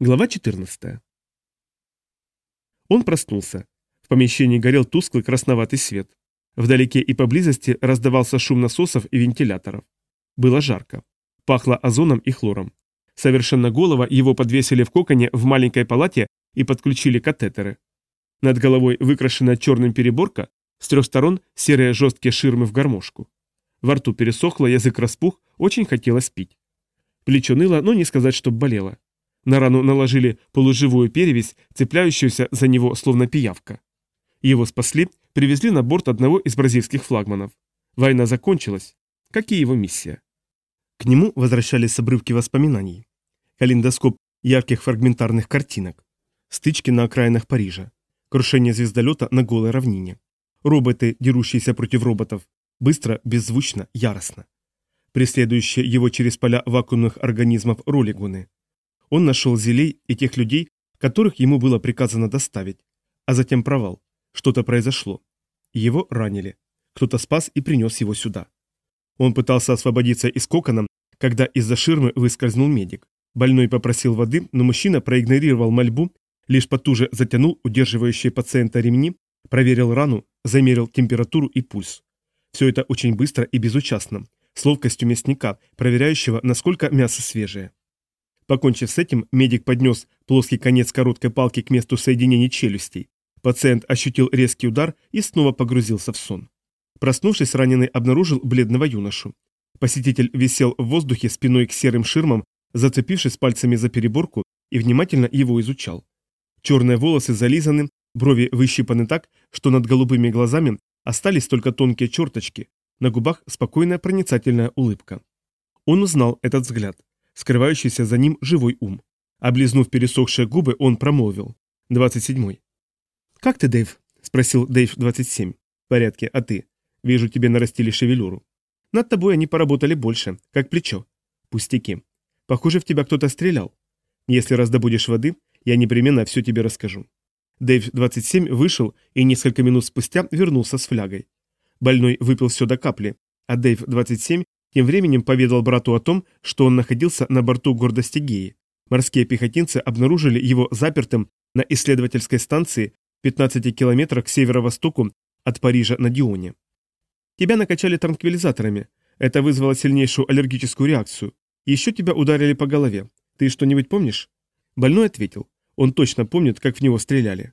Глава 14. Он проснулся. В помещении горел тусклый красноватый свет. Вдалеке и поблизости раздавался шум насосов и вентиляторов. Было жарко. Пахло озоном и хлором. Совершенно голова его подвесили в коконе в маленькой палате и подключили катетеры. Над головой выкрашенная черным переборка, с трех сторон серые жесткие ширмы в гармошку. Во рту пересохло, язык распух, очень хотелось пить. Плечо ныло, но не сказать, чтоб болело. На рану наложили полуживую перевязь, цепляющуюся за него словно пиявка. Его спасли, привезли на борт одного из бразильских флагманов. Война закончилась. Как и его миссия. К нему возвращались обрывки воспоминаний. Калейдоскоп ярких фрагментарных картинок. Стычки на окраинах Парижа. Крушение звездолета на голой равнине. Роботы, дерущиеся против роботов. Быстро, беззвучно, яростно. Преследующие его через поля вакуумных организмов ролигуны. Он нашел зелей и тех людей, которых ему было приказано доставить. А затем провал. Что-то произошло. Его ранили. Кто-то спас и принес его сюда. Он пытался освободиться из кокона, когда из-за ширмы выскользнул медик. Больной попросил воды, но мужчина проигнорировал мольбу, лишь потуже затянул удерживающие пациента ремни, проверил рану, замерил температуру и пульс. Все это очень быстро и безучастно, с ловкостью мясника, проверяющего, насколько мясо свежее. Покончив с этим, медик поднес плоский конец короткой палки к месту соединения челюстей. Пациент ощутил резкий удар и снова погрузился в сон. Проснувшись, раненый обнаружил бледного юношу. Посетитель висел в воздухе спиной к серым ширмам, зацепившись пальцами за переборку и внимательно его изучал. Черные волосы зализаны, брови выщипаны так, что над голубыми глазами остались только тонкие черточки, на губах спокойная проницательная улыбка. Он узнал этот взгляд скрывающийся за ним живой ум. Облизнув пересохшие губы, он промолвил. 27. «Как ты, Дэйв?» – спросил Дэйв 27. «В порядке, а ты? Вижу, тебе нарастили шевелюру. Над тобой они поработали больше, как плечо. Пустяки. Похоже, в тебя кто-то стрелял. Если раздобудешь воды, я непременно все тебе расскажу». Дэйв 27 вышел и несколько минут спустя вернулся с флягой. Больной выпил все до капли, а Дэйв 27 тем временем поведал брату о том, что он находился на борту гордости Геи. Морские пехотинцы обнаружили его запертым на исследовательской станции в 15 километрах к северо-востоку от Парижа на Дионе. Тебя накачали транквилизаторами. Это вызвало сильнейшую аллергическую реакцию. Еще тебя ударили по голове. Ты что-нибудь помнишь? Больной ответил. Он точно помнит, как в него стреляли.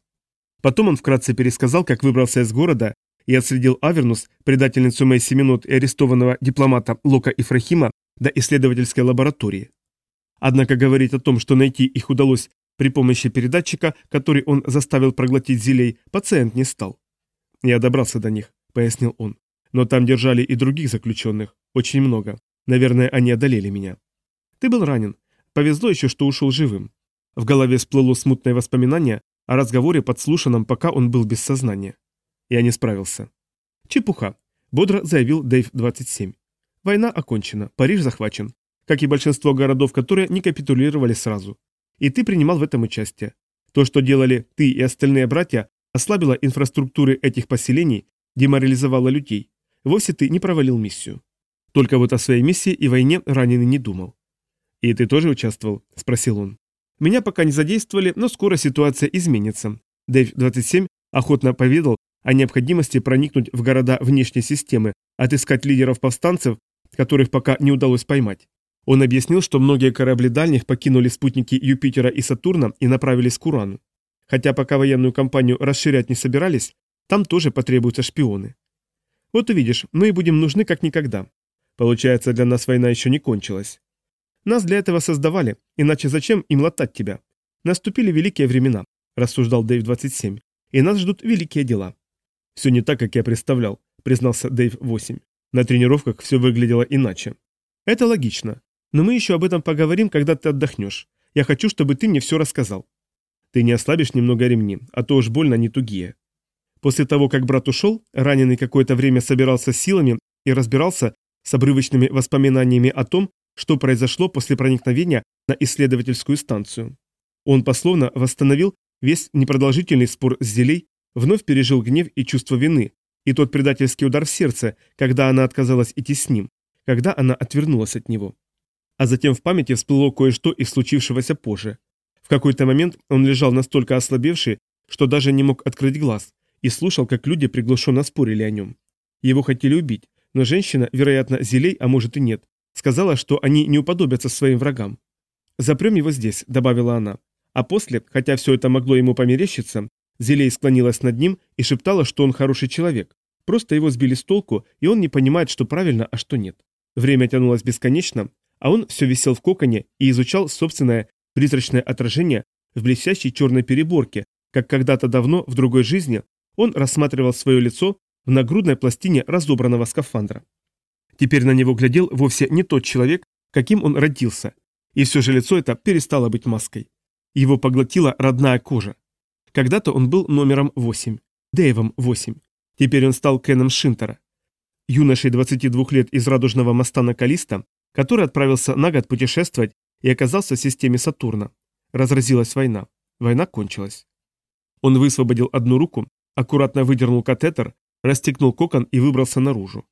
Потом он вкратце пересказал, как выбрался из города и отследил Авернус, предательницу Мэйси Минут и арестованного дипломата Лока Ифрахима до исследовательской лаборатории. Однако говорить о том, что найти их удалось при помощи передатчика, который он заставил проглотить зелей, пациент не стал. «Я добрался до них», — пояснил он. «Но там держали и других заключенных. Очень много. Наверное, они одолели меня». «Ты был ранен. Повезло еще, что ушел живым». В голове всплыло смутное воспоминание о разговоре, подслушанном, пока он был без сознания. Я не справился. Чепуха, бодро заявил Дэйв-27. Война окончена, Париж захвачен, как и большинство городов, которые не капитулировали сразу. И ты принимал в этом участие. То, что делали ты и остальные братья, ослабило инфраструктуры этих поселений, деморализовало людей. Вовсе ты не провалил миссию. Только вот о своей миссии и войне раненый не думал. «И ты тоже участвовал?» – спросил он. «Меня пока не задействовали, но скоро ситуация изменится». Дэйв-27 охотно поведал, о необходимости проникнуть в города внешней системы, отыскать лидеров повстанцев, которых пока не удалось поймать. Он объяснил, что многие корабли дальних покинули спутники Юпитера и Сатурна и направились к Урану. Хотя пока военную кампанию расширять не собирались, там тоже потребуются шпионы. Вот увидишь, мы и будем нужны как никогда. Получается, для нас война еще не кончилась. Нас для этого создавали, иначе зачем им латать тебя? Наступили великие времена, рассуждал Дэйв-27, и нас ждут великие дела. «Все не так, как я представлял», — признался Дэйв-8. «На тренировках все выглядело иначе». «Это логично. Но мы еще об этом поговорим, когда ты отдохнешь. Я хочу, чтобы ты мне все рассказал». «Ты не ослабишь немного ремни, а то уж больно не тугие». После того, как брат ушел, раненый какое-то время собирался силами и разбирался с обрывочными воспоминаниями о том, что произошло после проникновения на исследовательскую станцию. Он пословно восстановил весь непродолжительный спор с Зелей Вновь пережил гнев и чувство вины, и тот предательский удар в сердце, когда она отказалась идти с ним, когда она отвернулась от него. А затем в памяти всплыло кое-что из случившегося позже. В какой-то момент он лежал настолько ослабевший, что даже не мог открыть глаз, и слушал, как люди приглушенно спорили о нем. Его хотели убить, но женщина, вероятно, Зелей, а может и нет, сказала, что они не уподобятся своим врагам. «Запрем его здесь», — добавила она. А после, хотя все это могло ему померещиться, Зелей склонилась над ним и шептала, что он хороший человек. Просто его сбили с толку, и он не понимает, что правильно, а что нет. Время тянулось бесконечно, а он все висел в коконе и изучал собственное призрачное отражение в блестящей черной переборке, как когда-то давно, в другой жизни, он рассматривал свое лицо в нагрудной пластине разобранного скафандра. Теперь на него глядел вовсе не тот человек, каким он родился, и все же лицо это перестало быть маской. Его поглотила родная кожа. Когда-то он был номером 8, Дэйвом 8. Теперь он стал Кеном Шинтера. Юношей 22 лет из радужного моста на Калиста, который отправился на год путешествовать и оказался в системе Сатурна. Разразилась война. Война кончилась. Он высвободил одну руку, аккуратно выдернул катетер, расстегнул кокон и выбрался наружу.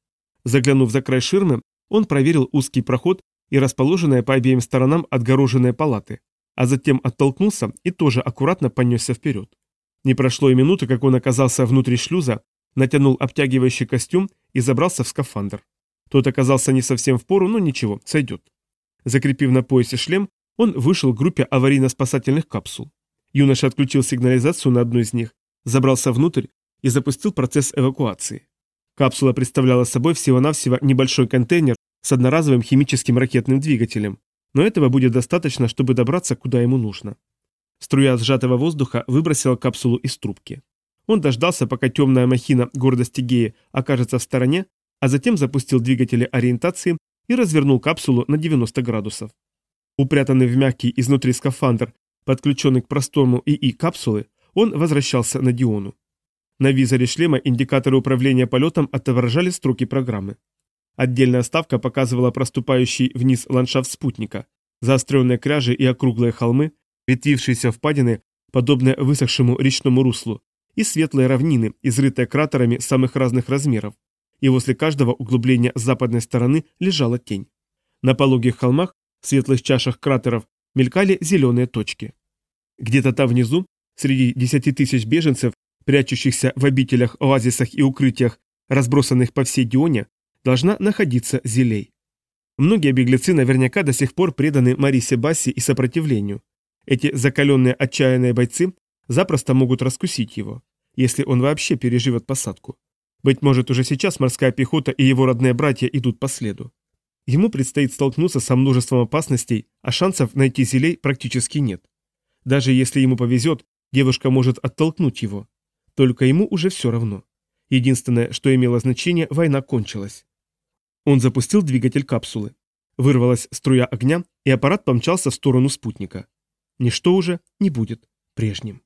Заглянув за край ширмы, он проверил узкий проход и расположенные по обеим сторонам отгороженные палаты, а затем оттолкнулся и тоже аккуратно понесся вперед. Не прошло и минуты, как он оказался внутри шлюза, натянул обтягивающий костюм и забрался в скафандр. Тот оказался не совсем в пору, но ничего, сойдет. Закрепив на поясе шлем, он вышел к группе аварийно-спасательных капсул. Юноша отключил сигнализацию на одну из них, забрался внутрь и запустил процесс эвакуации. Капсула представляла собой всего-навсего небольшой контейнер с одноразовым химическим ракетным двигателем, но этого будет достаточно, чтобы добраться куда ему нужно. Струя сжатого воздуха выбросила капсулу из трубки. Он дождался, пока темная махина гордости Геи окажется в стороне, а затем запустил двигатели ориентации и развернул капсулу на 90 градусов. Упрятанный в мягкий изнутри скафандр, подключенный к простому ИИ капсулы, он возвращался на Диону. На визоре шлема индикаторы управления полетом отображали строки программы. Отдельная ставка показывала проступающий вниз ландшафт спутника, заостренные кряжи и округлые холмы, ветвившиеся впадины, подобные высохшему речному руслу, и светлые равнины, изрытые кратерами самых разных размеров, и возле каждого углубления с западной стороны лежала тень. На пологих холмах, в светлых чашах кратеров, мелькали зеленые точки. Где-то там внизу, среди десяти тысяч беженцев, прячущихся в обителях, оазисах и укрытиях, разбросанных по всей Дионе, должна находиться Зелей. Многие беглецы наверняка до сих пор преданы Марисе Басси и сопротивлению. Эти закаленные отчаянные бойцы запросто могут раскусить его, если он вообще переживет посадку. Быть может, уже сейчас морская пехота и его родные братья идут по следу. Ему предстоит столкнуться со множеством опасностей, а шансов найти Зелей практически нет. Даже если ему повезет, девушка может оттолкнуть его. Только ему уже все равно. Единственное, что имело значение, война кончилась. Он запустил двигатель капсулы. Вырвалась струя огня, и аппарат помчался в сторону спутника. Ничто уже не будет прежним.